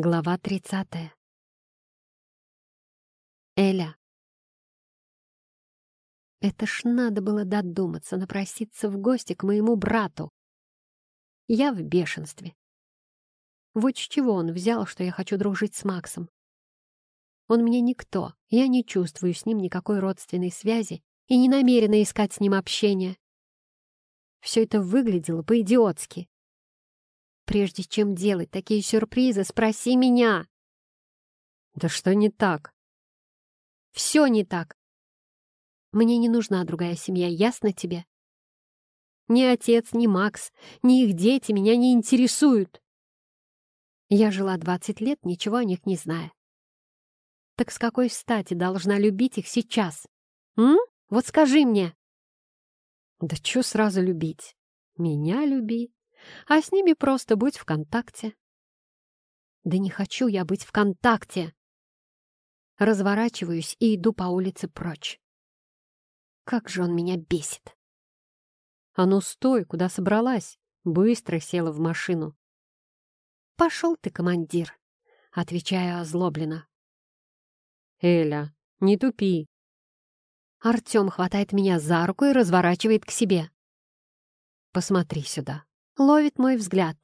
Глава 30. Эля. Это ж надо было додуматься, напроситься в гости к моему брату. Я в бешенстве. Вот с чего он взял, что я хочу дружить с Максом. Он мне никто, я не чувствую с ним никакой родственной связи и не намерена искать с ним общения. Все это выглядело по-идиотски. Прежде чем делать такие сюрпризы, спроси меня. Да что не так? Все не так. Мне не нужна другая семья, ясно тебе? Ни отец, ни Макс, ни их дети меня не интересуют. Я жила двадцать лет, ничего о них не зная. Так с какой стати должна любить их сейчас? М? Вот скажи мне. Да чё сразу любить? Меня люби, а с ними просто будь в контакте. Да не хочу я быть в контакте. Разворачиваюсь и иду по улице прочь. Как же он меня бесит. А ну стой, куда собралась? Быстро села в машину. Пошел ты, командир, отвечаю озлобленно. Эля, не тупи. Артем хватает меня за руку и разворачивает к себе. Посмотри сюда ловит мой взгляд.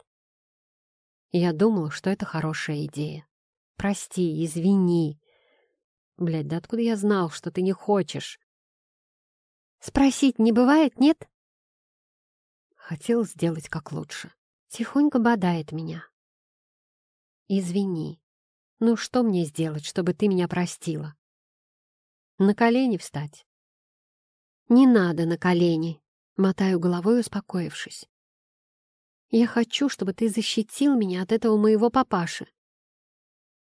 Я думал, что это хорошая идея. Прости, извини. Блядь, да откуда я знал, что ты не хочешь? Спросить не бывает, нет? Хотел сделать как лучше. Тихонько бодает меня. Извини. Ну что мне сделать, чтобы ты меня простила? На колени встать? Не надо на колени. Мотаю головой, успокоившись. Я хочу, чтобы ты защитил меня от этого моего папаши.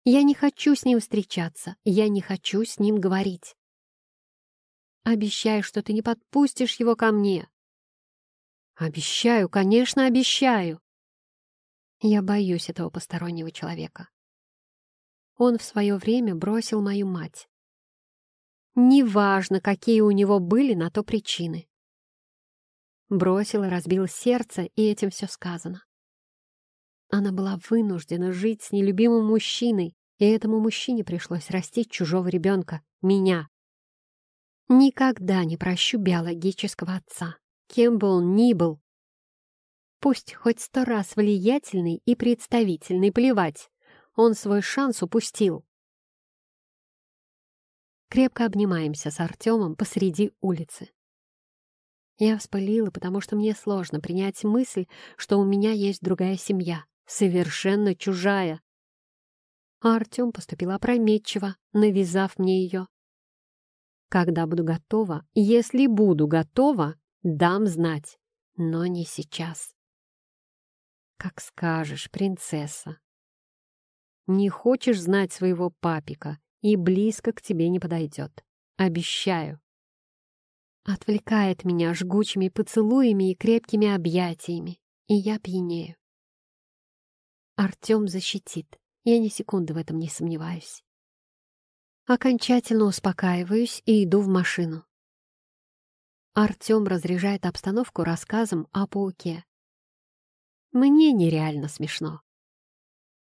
Я не хочу с ним встречаться, я не хочу с ним говорить. Обещаю, что ты не подпустишь его ко мне. Обещаю, конечно, обещаю. Я боюсь этого постороннего человека. Он в свое время бросил мою мать. Неважно, какие у него были на то причины. Бросил и разбил сердце, и этим все сказано. Она была вынуждена жить с нелюбимым мужчиной, и этому мужчине пришлось растить чужого ребенка, меня. Никогда не прощу биологического отца, кем бы он ни был. Пусть хоть сто раз влиятельный и представительный, плевать, он свой шанс упустил. Крепко обнимаемся с Артемом посреди улицы. Я вспылила, потому что мне сложно принять мысль, что у меня есть другая семья, совершенно чужая. А Артем поступил опрометчиво, навязав мне ее. Когда буду готова, если буду готова, дам знать, но не сейчас. Как скажешь, принцесса. Не хочешь знать своего папика и близко к тебе не подойдет. Обещаю отвлекает меня жгучими поцелуями и крепкими объятиями, и я пьянею. Артем защитит, я ни секунды в этом не сомневаюсь. Окончательно успокаиваюсь и иду в машину. Артем разряжает обстановку рассказом о пауке. Мне нереально смешно.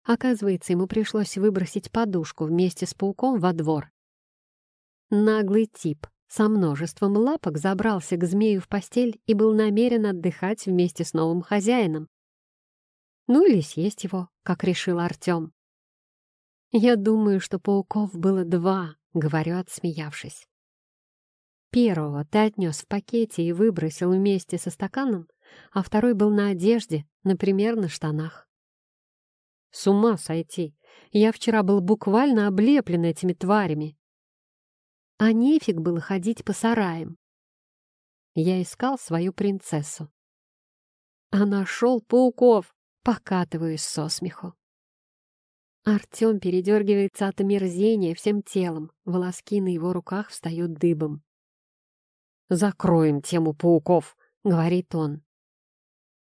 Оказывается, ему пришлось выбросить подушку вместе с пауком во двор. Наглый тип, со множеством лапок забрался к змею в постель и был намерен отдыхать вместе с новым хозяином. Ну или съесть его, как решил Артем. «Я думаю, что пауков было два», — говорю, отсмеявшись. Первого ты отнес в пакете и выбросил вместе со стаканом, а второй был на одежде, например, на штанах. С ума сойти! Я вчера был буквально облеплен этими тварями а нефиг было ходить по сараям. Я искал свою принцессу. А нашел пауков, покатываюсь со смеху. Артем передергивается от омерзения всем телом, волоски на его руках встают дыбом. «Закроем тему пауков», — говорит он.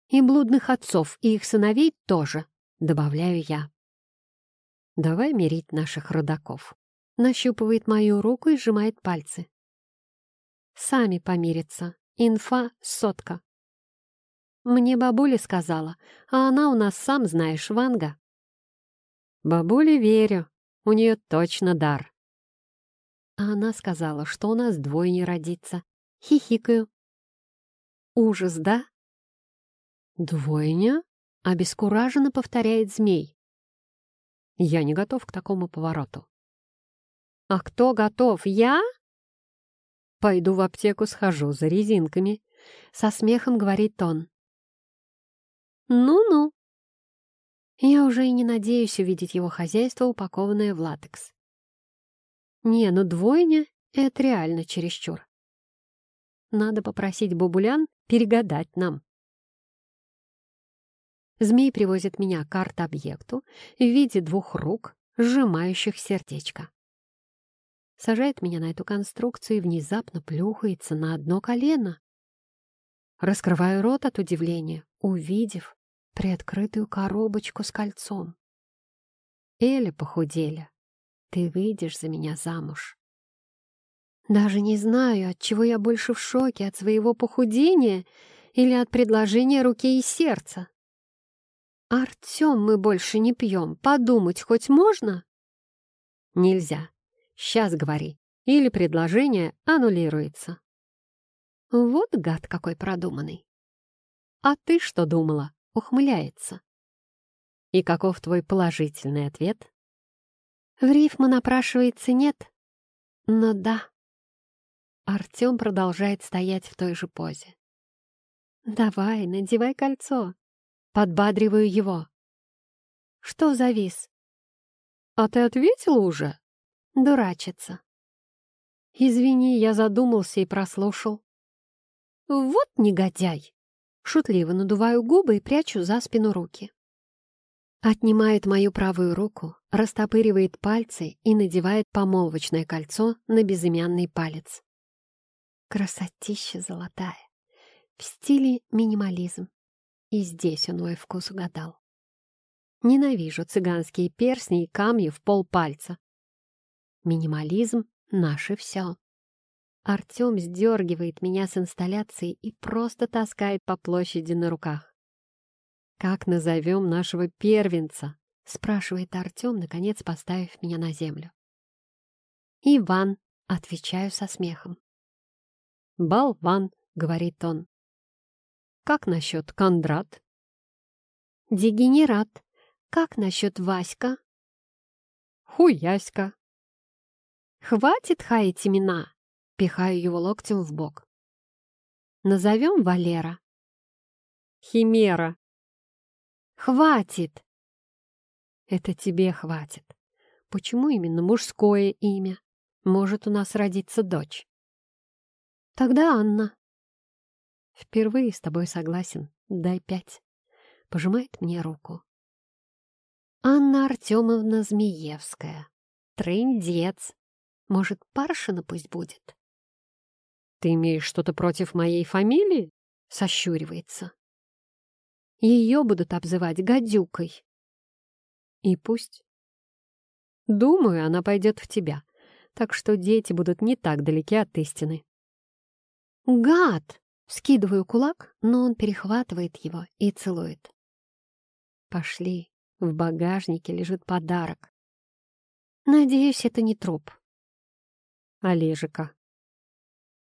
«И блудных отцов, и их сыновей тоже», — добавляю я. «Давай мирить наших родаков» нащупывает мою руку и сжимает пальцы. Сами помирятся. Инфа — сотка. Мне бабуля сказала, а она у нас, сам знаешь, Ванга. Бабуле верю, у нее точно дар. А она сказала, что у нас двойня родится. Хихикаю. Ужас, да? Двойня? Обескураженно повторяет змей. Я не готов к такому повороту. А кто готов? Я? Пойду в аптеку схожу за резинками. Со смехом говорит он. Ну-ну. Я уже и не надеюсь увидеть его хозяйство, упакованное в латекс. Не, ну двойня — это реально чересчур. Надо попросить бабулян перегадать нам. Змей привозит меня к арт-объекту в виде двух рук, сжимающих сердечко. Сажает меня на эту конструкцию и внезапно плюхается на одно колено. Раскрываю рот от удивления, увидев приоткрытую коробочку с кольцом. Эля похудели. Ты выйдешь за меня замуж. Даже не знаю, от чего я больше в шоке, от своего похудения или от предложения руки и сердца. «Артем, мы больше не пьем. Подумать хоть можно?» «Нельзя. Сейчас говори. Или предложение аннулируется». Вот гад какой продуманный. «А ты что думала?» ухмыляется. И каков твой положительный ответ? В рифму напрашивается нет, но да. Артем продолжает стоять в той же позе. «Давай, надевай кольцо». Подбадриваю его. «Что завис?» «А ты ответила уже?» Дурачится. «Извини, я задумался и прослушал». «Вот негодяй!» Шутливо надуваю губы и прячу за спину руки. Отнимает мою правую руку, растопыривает пальцы и надевает помолвочное кольцо на безымянный палец. Красотища золотая, в стиле минимализм. И здесь он мой вкус угадал. Ненавижу цыганские перстни и камни в полпальца. Минимализм — наше все. Артем сдергивает меня с инсталляции и просто таскает по площади на руках. «Как назовем нашего первенца?» — спрашивает Артем, наконец поставив меня на землю. «Иван», — отвечаю со смехом. «Болван», — говорит он. «Как насчет Кондрат?» «Дегенерат. Как насчет Васька?» «Хуяська». «Хватит хаять имена!» Пихаю его локтем в бок. Назовем Валера. Химера. Хватит. Это тебе хватит. Почему именно мужское имя? Может, у нас родится дочь. Тогда Анна. Впервые с тобой согласен. Дай пять. Пожимает мне руку. Анна Артемовна Змеевская. Трындец. Может, Паршина пусть будет? «Ты имеешь что-то против моей фамилии?» — сощуривается. «Ее будут обзывать гадюкой». «И пусть». «Думаю, она пойдет в тебя, так что дети будут не так далеки от истины». «Гад!» — скидываю кулак, но он перехватывает его и целует. «Пошли, в багажнике лежит подарок. Надеюсь, это не труп». «Олежика»,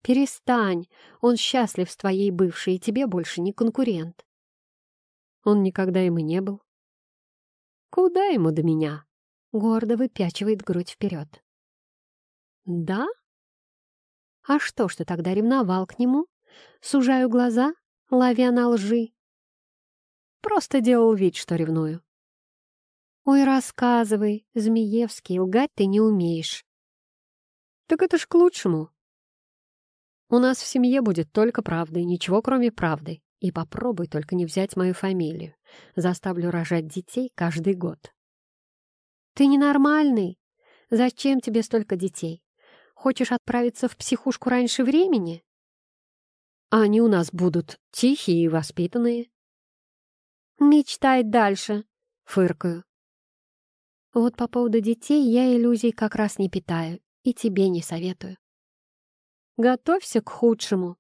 «Перестань! Он счастлив с твоей бывшей, и тебе больше не конкурент». Он никогда им и не был. «Куда ему до меня?» Гордо выпячивает грудь вперед. «Да? А что ж ты тогда ревновал к нему? Сужаю глаза, ловя на лжи. Просто делал вид, что ревную. Ой, рассказывай, Змеевский, лгать ты не умеешь. Так это ж к лучшему. У нас в семье будет только правда и ничего кроме правды. И попробуй только не взять мою фамилию. Заставлю рожать детей каждый год. Ты ненормальный. Зачем тебе столько детей? Хочешь отправиться в психушку раньше времени? Они у нас будут тихие и воспитанные. Мечтай дальше, фыркаю. Вот по поводу детей я иллюзий как раз не питаю и тебе не советую. Готовься к худшему.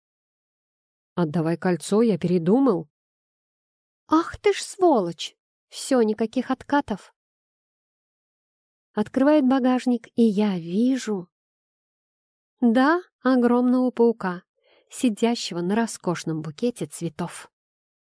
Отдавай кольцо, я передумал. Ах ты ж сволочь! Все, никаких откатов. Открывает багажник, и я вижу... Да, огромного паука, сидящего на роскошном букете цветов.